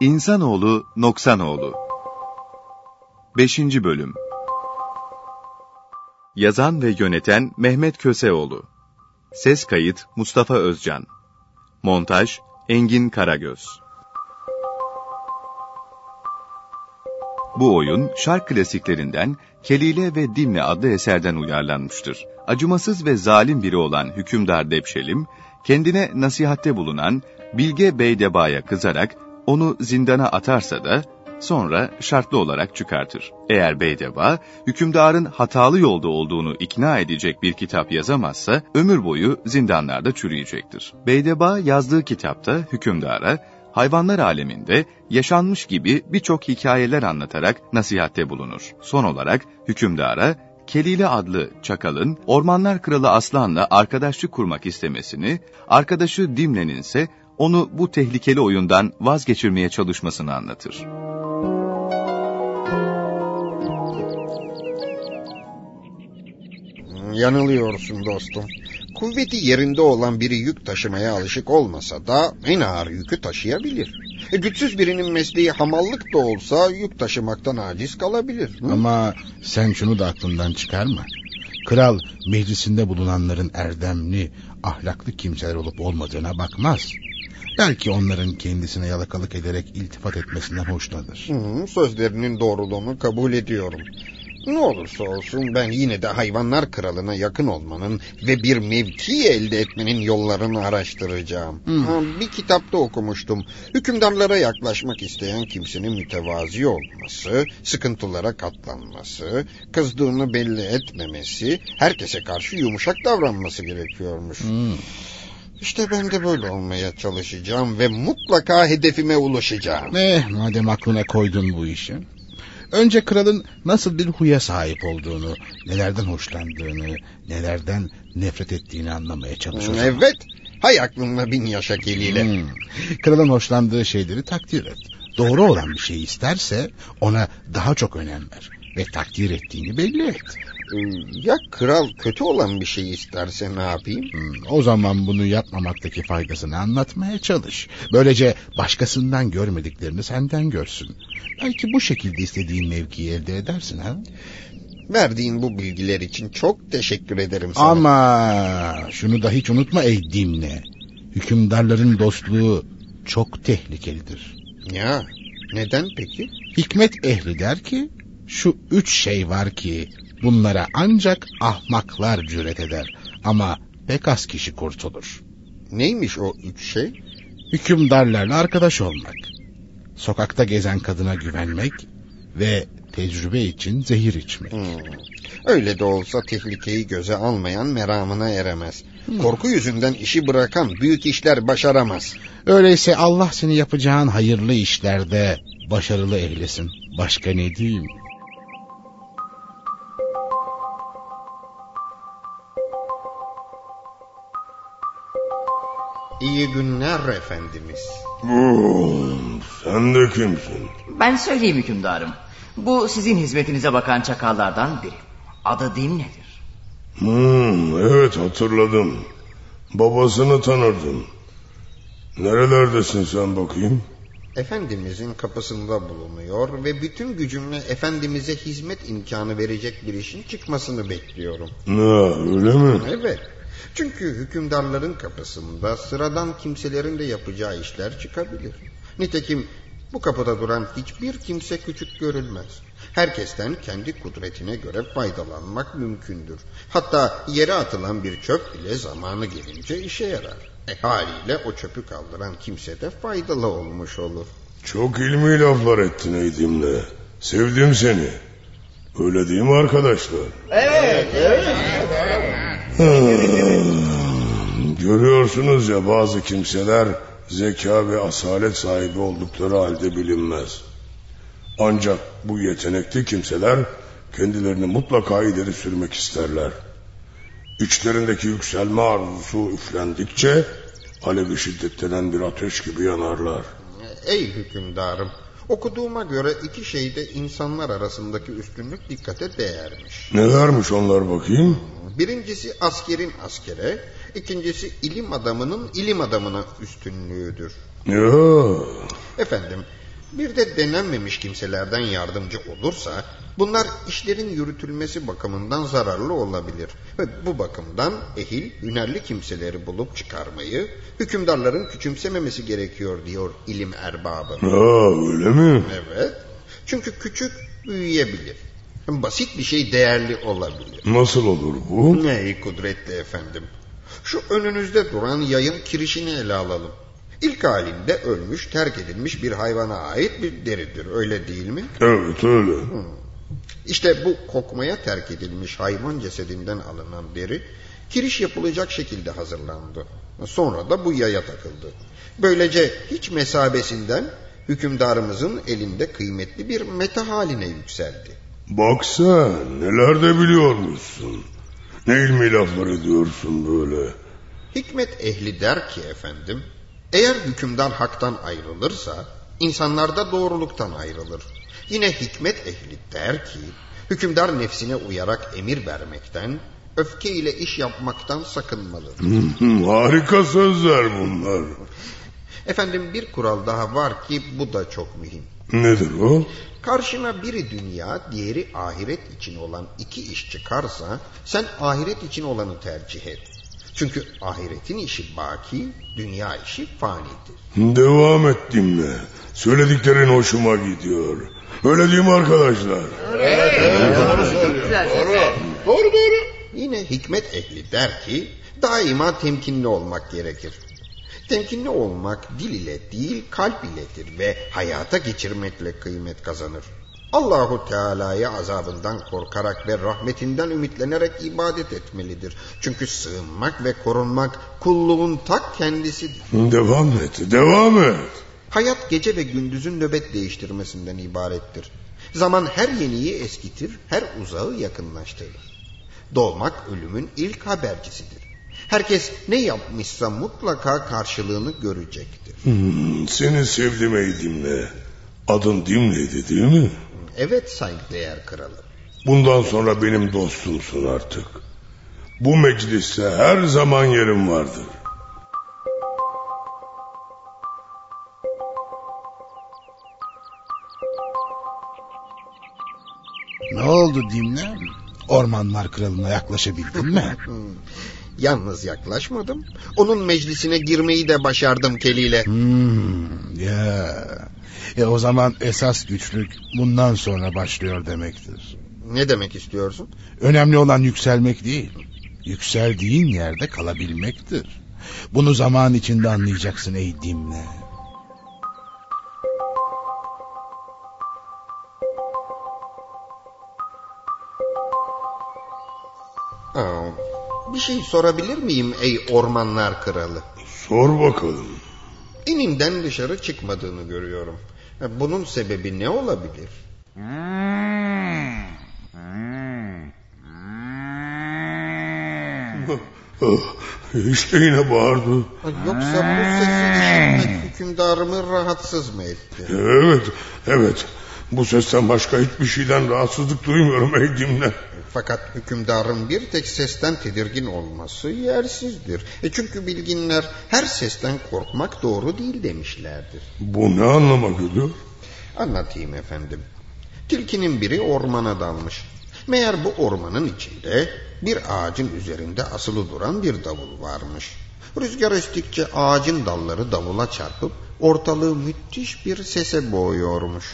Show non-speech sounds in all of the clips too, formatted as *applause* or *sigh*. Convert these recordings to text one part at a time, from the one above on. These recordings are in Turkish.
İnsanoğlu Noksanoğlu 5. Bölüm Yazan ve yöneten Mehmet Köseoğlu Ses kayıt Mustafa Özcan Montaj Engin Karagöz Bu oyun şark klasiklerinden Kelile ve Dimle adlı eserden uyarlanmıştır. Acımasız ve zalim biri olan hükümdar Depşelim, kendine nasihatte bulunan Bilge Beydeba'ya kızarak onu zindana atarsa da sonra şartlı olarak çıkartır. Eğer Beydeba, hükümdarın hatalı yolda olduğunu ikna edecek bir kitap yazamazsa, ömür boyu zindanlarda çürüyecektir. Beydeba yazdığı kitapta hükümdara, hayvanlar aleminde yaşanmış gibi birçok hikayeler anlatarak nasihatte bulunur. Son olarak hükümdara, Kelile adlı çakalın Ormanlar Kralı Aslan'la arkadaşlık kurmak istemesini, arkadaşı Dimle'nin ise onu bu tehlikeli oyundan vazgeçirmeye çalışmasını anlatır. Yanılıyorsun dostum. Kuvveti yerinde olan biri yük taşımaya alışık olmasa da en ağır yükü taşıyabilir. E, güçsüz birinin mesleği hamallık da olsa yük taşımaktan aciz kalabilir. Hı? Ama sen şunu da aklından çıkarma. Kral meclisinde bulunanların erdemli, ahlaklı kimseler olup olmadığına bakmaz. Belki onların kendisine yalakalık ederek iltifat etmesinden hoşlanır. Hı, sözlerinin doğruluğunu kabul ediyorum. Ne olursa olsun ben yine de hayvanlar kralına yakın olmanın ve bir mevki elde etmenin yollarını araştıracağım. Hmm. Ha, bir kitapta okumuştum. Hükümdarlara yaklaşmak isteyen kimsenin mütevazi olması, sıkıntılara katlanması, kızdığını belli etmemesi, herkese karşı yumuşak davranması gerekiyormuş. Hmm. İşte ben de böyle olmaya çalışacağım ve mutlaka hedefime ulaşacağım. Eh madem aklına koydun bu işi. Önce kralın nasıl bir huya sahip olduğunu, nelerden hoşlandığını, nelerden nefret ettiğini anlamaya çalışıyorsun. Evet. Hay aklımla bin yaşa keliyle. Hmm. Kralın hoşlandığı şeyleri takdir et. Doğru olan bir şey isterse ona daha çok önem ver ve takdir ettiğini belli et. Ee, ya kral kötü olan bir şey isterse ne yapayım? Hmm, o zaman bunu yapmamaktaki faydasını anlatmaya çalış. Böylece başkasından görmediklerini senden görsün. Belki bu şekilde istediğin mevkiyi elde edersin ha? Verdiğin bu bilgiler için çok teşekkür ederim sana. Ama şunu da hiç unutma ey Dimne. Hükümdarların dostluğu çok tehlikelidir. Ya neden peki? Hikmet ehli der ki şu üç şey var ki bunlara ancak ahmaklar cüret eder ama pek az kişi kurtulur. Neymiş o üç şey? Hükümdarlarla arkadaş olmak, sokakta gezen kadına güvenmek ve tecrübe için zehir içmek. Hmm. Öyle de olsa tehlikeyi göze almayan meramına eremez. Hmm. Korku yüzünden işi bırakan büyük işler başaramaz. Öyleyse Allah seni yapacağın hayırlı işlerde başarılı eylesin. Başka ne diyeyim? İyi günler efendimiz. Sen de kimsin? Ben söyleyeyim hükümdarım. Bu sizin hizmetinize bakan çakallardan biri. Adı Dim nedir? Hmm, evet hatırladım. Babasını tanırdım. Nerelerdesin sen bakayım? Efendimizin kapısında bulunuyor ve bütün gücümle Efendimiz'e hizmet imkanı verecek bir işin çıkmasını bekliyorum. Ne öyle mi? Evet. Çünkü hükümdarların kapısında sıradan kimselerin de yapacağı işler çıkabilir. Nitekim bu kapıda duran hiçbir kimse küçük görülmez. Herkesten kendi kudretine göre faydalanmak mümkündür. Hatta yere atılan bir çöp bile zamanı gelince işe yarar. E haliyle o çöpü kaldıran kimse de faydalı olmuş olur. Çok ilmi laflar ettin Eydim'le. Sevdim seni. Öyle değil mi arkadaşlar? Evet, evet. Görüyorsunuz ya bazı kimseler zeka ve asalet sahibi oldukları halde bilinmez. Ancak bu yetenekli kimseler kendilerini mutlaka ileri sürmek isterler. İçlerindeki yükselme arzusu üflendikçe alevi şiddetlenen bir ateş gibi yanarlar. Ey hükümdarım okuduğuma göre iki şeyde insanlar arasındaki üstünlük dikkate değermiş. Nelermiş onlar bakayım? Birincisi askerin askere, ikincisi ilim adamının ilim adamına üstünlüğüdür. Ya. Efendim Bir de denenmemiş kimselerden yardımcı olursa bunlar işlerin yürütülmesi bakımından zararlı olabilir. Ve bu bakımdan ehil, hünerli kimseleri bulup çıkarmayı hükümdarların küçümsememesi gerekiyor diyor ilim erbabı. Ha öyle mi? Evet. Çünkü küçük büyüyebilir. Basit bir şey değerli olabilir. Nasıl olur bu? Ey kudretli efendim. Şu önünüzde duran yayın kirişini ele alalım. İlk halinde ölmüş, terk edilmiş bir hayvana ait bir deridir. Öyle değil mi? Evet öyle. İşte bu kokmaya terk edilmiş hayvan cesedinden alınan deri kiriş yapılacak şekilde hazırlandı. Sonra da bu yaya takıldı. Böylece hiç mesabesinden hükümdarımızın elinde kıymetli bir meta haline yükseldi. Bak sen neler de biliyormuşsun. Ne ilmi laflar ediyorsun böyle. Hikmet ehli der ki efendim, eğer hükümdar haktan ayrılırsa insanlar da doğruluktan ayrılır. Yine hikmet ehli der ki, hükümdar nefsine uyarak emir vermekten, öfke ile iş yapmaktan sakınmalı. Harika sözler bunlar. Efendim bir kural daha var ki bu da çok mühim. Nedir o? Karşına biri dünya, diğeri ahiret için olan iki iş çıkarsa sen ahiret için olanı tercih et. Çünkü ahiretin işi baki, dünya işi fanidir. Devam et dinle. Söylediklerin hoşuma gidiyor. Öyle değil mi arkadaşlar? Doğru doğru. Yine hikmet ehli der ki daima temkinli olmak gerekir. Temkinli olmak dil ile değil kalp iledir ve hayata geçirmekle kıymet kazanır. Allahu Teala'ya azabından korkarak ve rahmetinden ümitlenerek ibadet etmelidir. Çünkü sığınmak ve korunmak kulluğun tak kendisidir. Devam et, devam et. Hayat gece ve gündüzün nöbet değiştirmesinden ibarettir. Zaman her yeniyi eskitir, her uzağı yakınlaştırır. Doğmak ölümün ilk habercisidir. Herkes ne yapmışsa mutlaka karşılığını görecektir. Hmm, seni sevdim ey Dimle. Adın Dimle'ydi değil mi? Evet saygıdeğer kralım. Bundan sonra benim dostumsun artık. Bu mecliste her zaman yerim vardır. Ne oldu Dimle? Ormanlar kralına yaklaşabildin mi? *laughs* Yalnız yaklaşmadım. Onun meclisine girmeyi de başardım keliyle. Hmm, ya. E o zaman esas güçlük bundan sonra başlıyor demektir. Ne demek istiyorsun? Önemli olan yükselmek değil. Yükseldiğin yerde kalabilmektir. Bunu zaman içinde anlayacaksın ey Dimle. Aa, bir şey sorabilir miyim ey ormanlar kralı? Sor bakalım. İninden dışarı çıkmadığını görüyorum. Bunun sebebi ne olabilir? işte yine bağırdı. Yoksa bu sesi işitmek hükümdarımı rahatsız mı etti? Evet, evet. Bu sesten başka hiçbir şeyden rahatsızlık duymuyorum ey Dimle. Fakat hükümdarın bir tek sesten tedirgin olması yersizdir. E çünkü bilginler her sesten korkmak doğru değil demişlerdir. Bu ne anlama geliyor? Anlatayım efendim. Tilkinin biri ormana dalmış. Meğer bu ormanın içinde bir ağacın üzerinde asılı duran bir davul varmış. Rüzgar estikçe ağacın dalları davula çarpıp ortalığı müthiş bir sese boğuyormuş.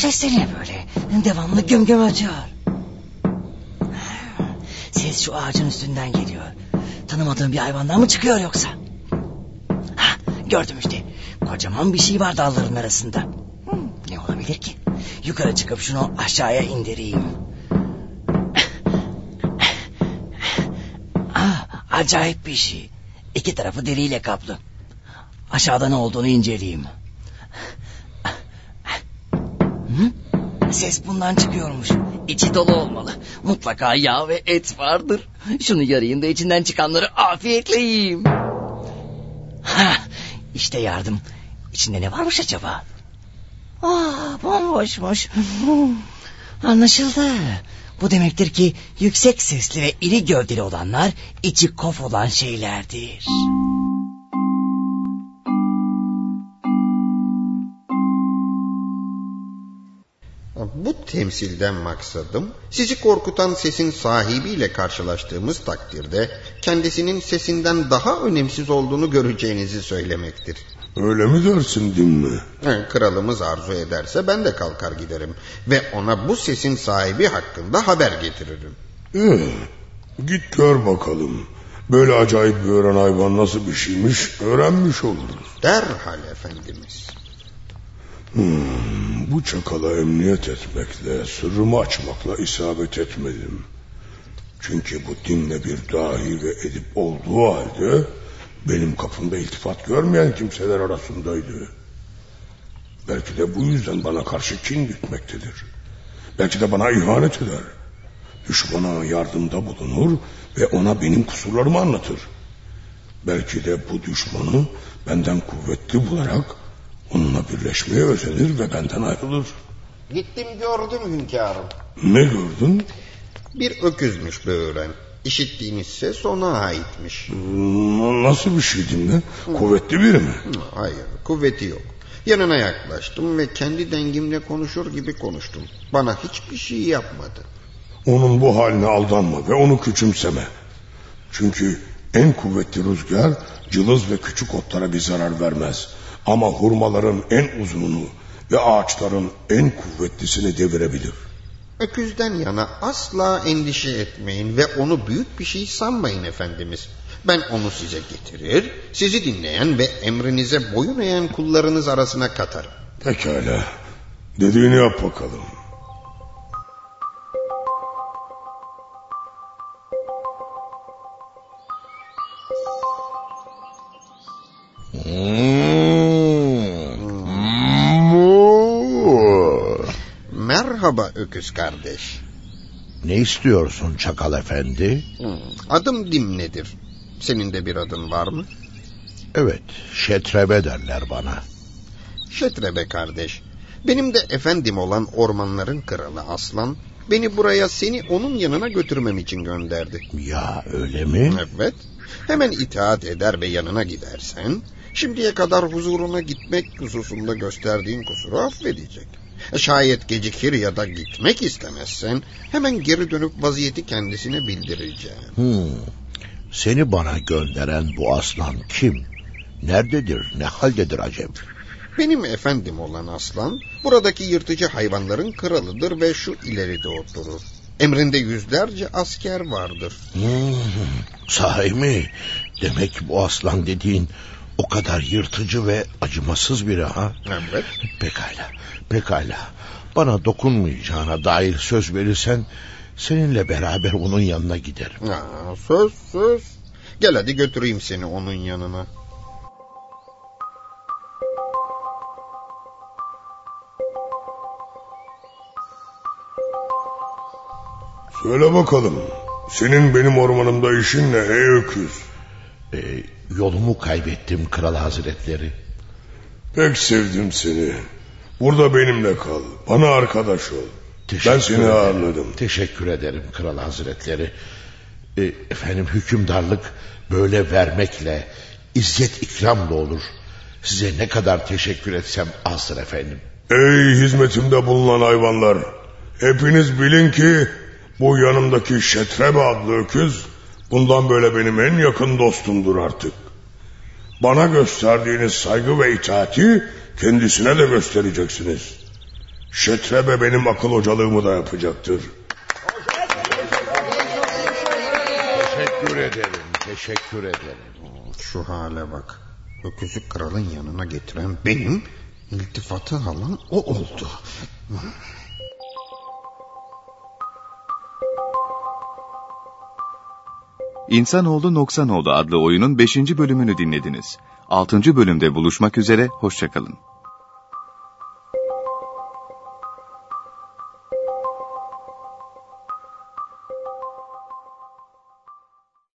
Bu ses de ne böyle? Devamlı göm göm atıyor. Ses şu ağacın üstünden geliyor. Tanımadığım bir hayvandan mı çıkıyor yoksa? Ha, gördüm işte. Kocaman bir şey var dalların arasında. Ne olabilir ki? Yukarı çıkıp şunu aşağıya indireyim. Ah, acayip bir şey. İki tarafı deriyle kaplı. Aşağıda ne olduğunu inceleyeyim. Ses bundan çıkıyormuş. İçi dolu olmalı. Mutlaka yağ ve et vardır. Şunu yarayayım da içinden çıkanları afiyetle yiyeyim. Ha, işte yardım. İçinde ne varmış acaba? Aa, bomboşmuş. Anlaşıldı. Bu demektir ki yüksek sesli ve iri gövdeli olanlar içi kof olan şeylerdir. Bu temsilden maksadım sizi korkutan sesin sahibiyle karşılaştığımız takdirde kendisinin sesinden daha önemsiz olduğunu göreceğinizi söylemektir. Öyle mi dersin din mi? Kralımız arzu ederse ben de kalkar giderim ve ona bu sesin sahibi hakkında haber getiririm. Ee, git gör bakalım. Böyle acayip bir öğren hayvan nasıl bir şeymiş öğrenmiş oluruz. Derhal efendimiz. Hmm, bu çakala emniyet etmekle, sırrımı açmakla isabet etmedim. Çünkü bu dinle bir dahi ve edip olduğu halde benim kapımda iltifat görmeyen kimseler arasındaydı. Belki de bu yüzden bana karşı kin gütmektedir. Belki de bana ihanet eder. Düşmana yardımda bulunur ve ona benim kusurlarımı anlatır. Belki de bu düşmanı benden kuvvetli bularak onunla birleşmeye özenir ve benden ayrılır. Gittim gördüm hünkârım. Ne gördün? Bir öküzmüş böğüren. İşittiğiniz ses ona aitmiş. Hmm, nasıl bir şey dinle? Kuvvetli biri mi? Hayır kuvveti yok. Yanına yaklaştım ve kendi dengimle konuşur gibi konuştum. Bana hiçbir şey yapmadı. Onun bu haline aldanma ve onu küçümseme. Çünkü en kuvvetli rüzgar cılız ve küçük otlara bir zarar vermez. Ama hurmaların en uzununu ve ağaçların en kuvvetlisini devirebilir. Öküzden yana asla endişe etmeyin ve onu büyük bir şey sanmayın efendimiz. Ben onu size getirir, sizi dinleyen ve emrinize boyun eğen kullarınız arasına katarım. Pekala. Dediğini yap bakalım. Merhaba öküz kardeş. Ne istiyorsun Çakal Efendi? Adım Dimne'dir. Senin de bir adın var mı? Evet, şetrebe derler bana. Şetrebe kardeş. Benim de efendim olan ormanların kralı Aslan beni buraya seni onun yanına götürmem için gönderdi. Ya öyle mi? Evet. Hemen itaat eder ve yanına gidersen şimdiye kadar huzuruna gitmek hususunda gösterdiğin kusuru affedecek. Şayet gecikir ya da gitmek istemezsen hemen geri dönüp vaziyeti kendisine bildireceğim. Hmm. Seni bana gönderen bu aslan kim? Nerededir, ne haldedir acem? Benim efendim olan aslan buradaki yırtıcı hayvanların kralıdır ve şu ileride oturur. Emrinde yüzlerce asker vardır. Hmm, sahi mi? Demek bu aslan dediğin o kadar yırtıcı ve acımasız biri ha? Evet. Pekala, pekala. Bana dokunmayacağına dair söz verirsen seninle beraber onun yanına giderim. Ha, söz söz. Gel hadi götüreyim seni onun yanına. Söyle bakalım. Senin benim ormanımda işin ne ey öküz? Yolumu kaybettim kral hazretleri. Pek sevdim seni. Burada benimle kal. Bana arkadaş ol. Teşekkür ben seni ederim. ağırladım. Teşekkür ederim kral hazretleri. Ee, efendim hükümdarlık böyle vermekle, izzet ikramla olur. Size ne kadar teşekkür etsem azdır efendim. Ey hizmetimde bulunan hayvanlar. Hepiniz bilin ki bu yanımdaki Şetrebe adlı öküz bundan böyle benim en yakın dostumdur artık. Bana gösterdiğiniz saygı ve itaati kendisine de göstereceksiniz. Şetrebe benim akıl hocalığımı da yapacaktır. Teşekkür ederim, teşekkür ederim. Şu hale bak. Öküzü kralın yanına getiren benim, iltifatı alan o oldu. İnsanoğlu Noksanoğlu adlı oyunun 5. bölümünü dinlediniz. 6. bölümde buluşmak üzere, hoşçakalın.